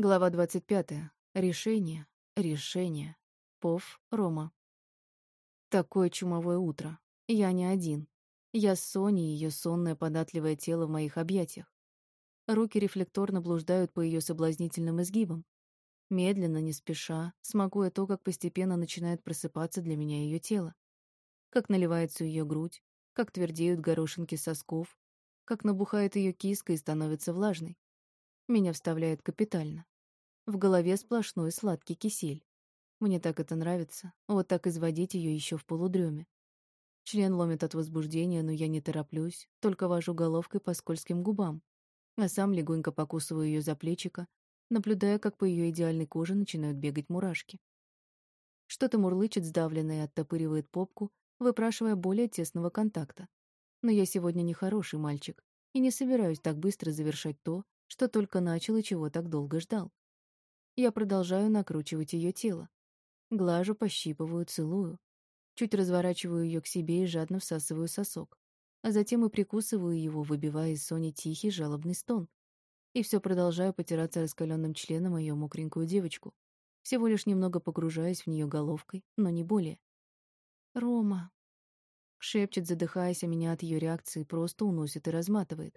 Глава 25. Решение. Решение. Пов. Рома. Такое чумовое утро. Я не один. Я с Соней, ее сонное податливое тело в моих объятиях. Руки рефлекторно блуждают по ее соблазнительным изгибам. Медленно, не спеша, смакуя то, как постепенно начинает просыпаться для меня ее тело. Как наливается ее грудь, как твердеют горошинки сосков, как набухает ее киска и становится влажной. Меня вставляет капитально. В голове сплошной сладкий кисель. Мне так это нравится, вот так изводить ее еще в полудреме. Член ломит от возбуждения, но я не тороплюсь, только вожу головкой по скользким губам, а сам легонько покусываю ее за плечико, наблюдая, как по ее идеальной коже начинают бегать мурашки. Что-то мурлычет сдавленно и оттопыривает попку, выпрашивая более тесного контакта. Но я сегодня не хороший мальчик и не собираюсь так быстро завершать то, что только начал и чего так долго ждал. Я продолжаю накручивать ее тело. Глажу, пощипываю, целую. Чуть разворачиваю ее к себе и жадно всасываю сосок. А затем и прикусываю его, выбивая из Сони тихий жалобный стон. И все продолжаю потираться раскаленным членом ее мокренькую девочку, всего лишь немного погружаясь в нее головкой, но не более. «Рома!» Шепчет, задыхаясь, а меня от ее реакции просто уносит и разматывает.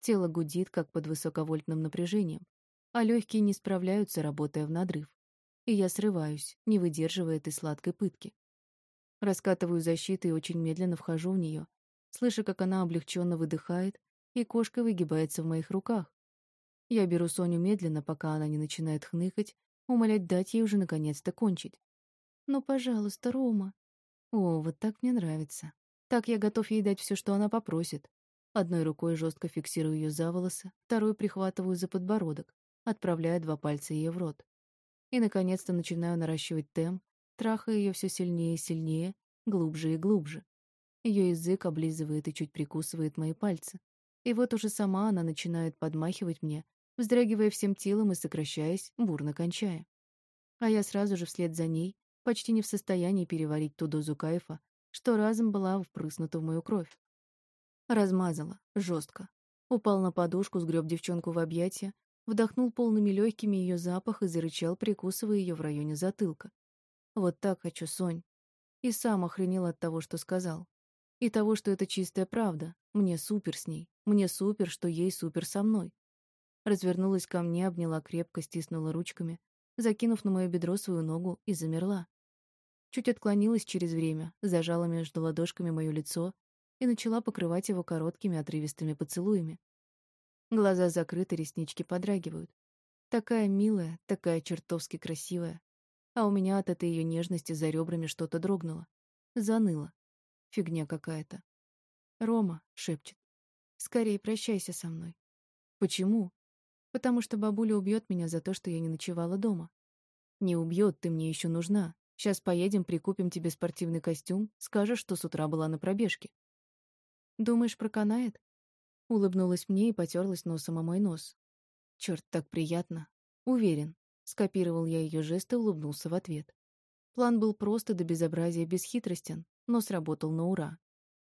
Тело гудит, как под высоковольтным напряжением а легкие не справляются, работая в надрыв. И я срываюсь, не выдерживая этой сладкой пытки. Раскатываю защиту и очень медленно вхожу в нее, слыша, как она облегченно выдыхает, и кошка выгибается в моих руках. Я беру Соню медленно, пока она не начинает хныкать, умолять дать ей уже наконец-то кончить. «Ну, пожалуйста, Рома». О, вот так мне нравится. Так я готов ей дать все, что она попросит. Одной рукой жестко фиксирую ее за волосы, второй прихватываю за подбородок отправляя два пальца ей в рот. И, наконец-то, начинаю наращивать темп, трахая ее все сильнее и сильнее, глубже и глубже. Ее язык облизывает и чуть прикусывает мои пальцы. И вот уже сама она начинает подмахивать мне, вздрагивая всем телом и сокращаясь, бурно кончая. А я сразу же вслед за ней, почти не в состоянии переварить ту дозу кайфа, что разом была впрыснута в мою кровь. Размазала, жестко. Упал на подушку, сгреб девчонку в объятия, вдохнул полными легкими ее запах и зарычал, прикусывая ее в районе затылка. «Вот так хочу, Сонь». И сам охренел от того, что сказал. И того, что это чистая правда. Мне супер с ней. Мне супер, что ей супер со мной. Развернулась ко мне, обняла крепко, стиснула ручками, закинув на мое бедро свою ногу и замерла. Чуть отклонилась через время, зажала между ладошками мое лицо и начала покрывать его короткими отрывистыми поцелуями. Глаза закрыты, реснички подрагивают. Такая милая, такая чертовски красивая. А у меня от этой ее нежности за ребрами что-то дрогнуло. Заныло. Фигня какая-то. «Рома», — шепчет, — «скорее прощайся со мной». «Почему?» «Потому что бабуля убьет меня за то, что я не ночевала дома». «Не убьет, ты мне еще нужна. Сейчас поедем, прикупим тебе спортивный костюм, скажешь, что с утра была на пробежке». «Думаешь, проканает?» Улыбнулась мне и потерлась носом о мой нос. Черт, так приятно. Уверен. Скопировал я ее жест и улыбнулся в ответ. План был просто до безобразия бесхитростен, но сработал на ура.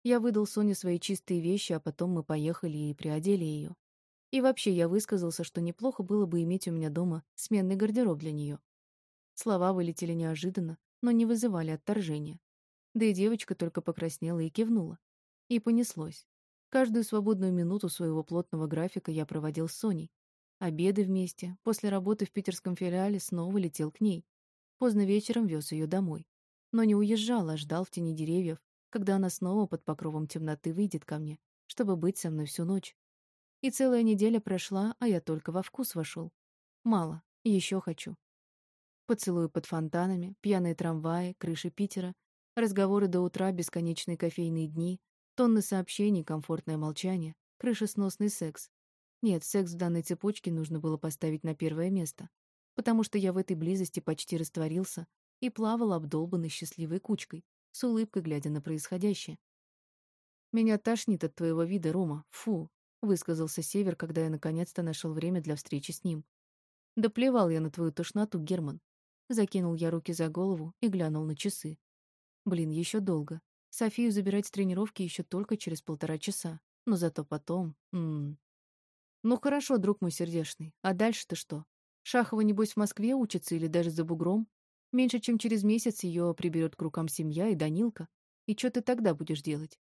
Я выдал Соне свои чистые вещи, а потом мы поехали и приодели ее. И вообще я высказался, что неплохо было бы иметь у меня дома сменный гардероб для нее. Слова вылетели неожиданно, но не вызывали отторжения. Да и девочка только покраснела и кивнула. И понеслось. Каждую свободную минуту своего плотного графика я проводил с Соней. Обеды вместе, после работы в питерском филиале снова летел к ней. Поздно вечером вез ее домой. Но не уезжал, а ждал в тени деревьев, когда она снова под покровом темноты выйдет ко мне, чтобы быть со мной всю ночь. И целая неделя прошла, а я только во вкус вошел. Мало, еще хочу. Поцелуи под фонтанами, пьяные трамваи, крыши Питера, разговоры до утра, бесконечные кофейные дни, Тонны сообщений, комфортное молчание, крышесносный секс. Нет, секс в данной цепочке нужно было поставить на первое место, потому что я в этой близости почти растворился и плавал обдолбанной счастливой кучкой, с улыбкой глядя на происходящее. «Меня тошнит от твоего вида, Рома. Фу!» — высказался Север, когда я наконец-то нашел время для встречи с ним. «Да плевал я на твою тошноту, Герман». Закинул я руки за голову и глянул на часы. Блин, еще долго. Софию забирать с тренировки еще только через полтора часа. Но зато потом... М -м. Ну хорошо, друг мой сердечный. А дальше-то что? Шахова, небось, в Москве учится или даже за бугром. Меньше чем через месяц ее приберет к рукам семья и Данилка. И что ты тогда будешь делать?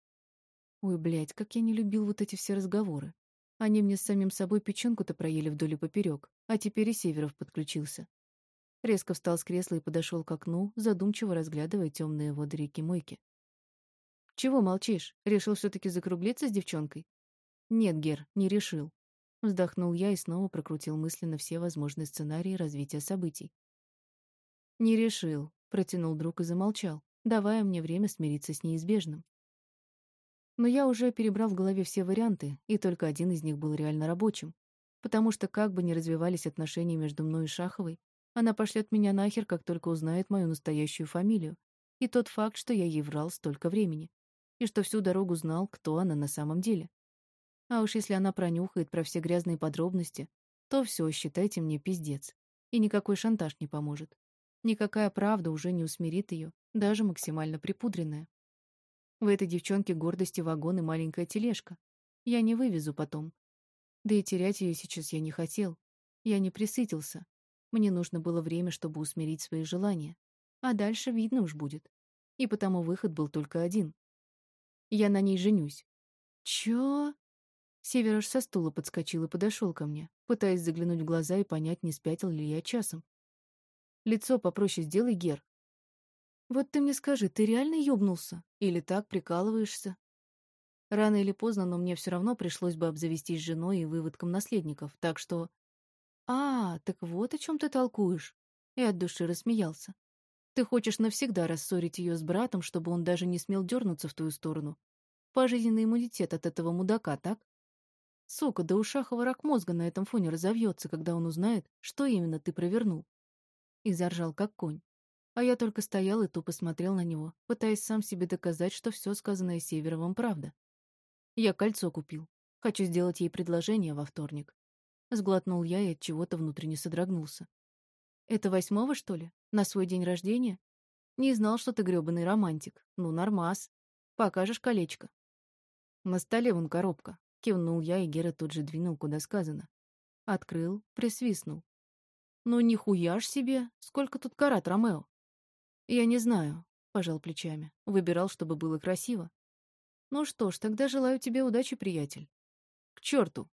Ой, блядь, как я не любил вот эти все разговоры. Они мне с самим собой печенку-то проели вдоль и поперек, а теперь и Северов подключился. Резко встал с кресла и подошел к окну, задумчиво разглядывая темные воды реки Мойки. «Чего молчишь? Решил все-таки закруглиться с девчонкой?» «Нет, Гер, не решил». Вздохнул я и снова прокрутил мысленно все возможные сценарии развития событий. «Не решил», — протянул друг и замолчал, давая мне время смириться с неизбежным. Но я уже перебрал в голове все варианты, и только один из них был реально рабочим. Потому что как бы ни развивались отношения между мной и Шаховой, она пошлет меня нахер, как только узнает мою настоящую фамилию. И тот факт, что я ей врал столько времени. И что всю дорогу знал, кто она на самом деле. А уж если она пронюхает про все грязные подробности, то все, считайте мне пиздец. И никакой шантаж не поможет. Никакая правда уже не усмирит ее, даже максимально припудренная. В этой девчонке гордости вагон и маленькая тележка. Я не вывезу потом. Да и терять ее сейчас я не хотел. Я не присытился. Мне нужно было время, чтобы усмирить свои желания. А дальше видно уж будет. И потому выход был только один. Я на ней женюсь. Чё? Север со стула подскочил и подошел ко мне, пытаясь заглянуть в глаза и понять, не спятил ли я часом. Лицо попроще сделай, Гер. Вот ты мне скажи, ты реально ёбнулся? Или так прикалываешься? Рано или поздно, но мне все равно пришлось бы обзавестись женой и выводком наследников, так что... А, так вот о чем ты толкуешь. И от души рассмеялся. Ты хочешь навсегда рассорить ее с братом, чтобы он даже не смел дернуться в твою сторону. Пожизненный иммунитет от этого мудака, так? Сука, да у Шахова рак мозга на этом фоне разовьется, когда он узнает, что именно ты провернул. И заржал, как конь. А я только стоял и тупо смотрел на него, пытаясь сам себе доказать, что все сказанное Северовым правда. Я кольцо купил. Хочу сделать ей предложение во вторник. Сглотнул я и от чего-то внутренне содрогнулся. Это восьмого, что ли? На свой день рождения? Не знал, что ты грёбаный романтик. Ну, нормас. Покажешь колечко. На столе вон коробка. Кивнул я, и Гера тут же двинул, куда сказано. Открыл, присвистнул. Ну, нихуя ж себе! Сколько тут карат, Ромео? «Я не знаю», — пожал плечами. Выбирал, чтобы было красиво. «Ну что ж, тогда желаю тебе удачи, приятель». «К черту!»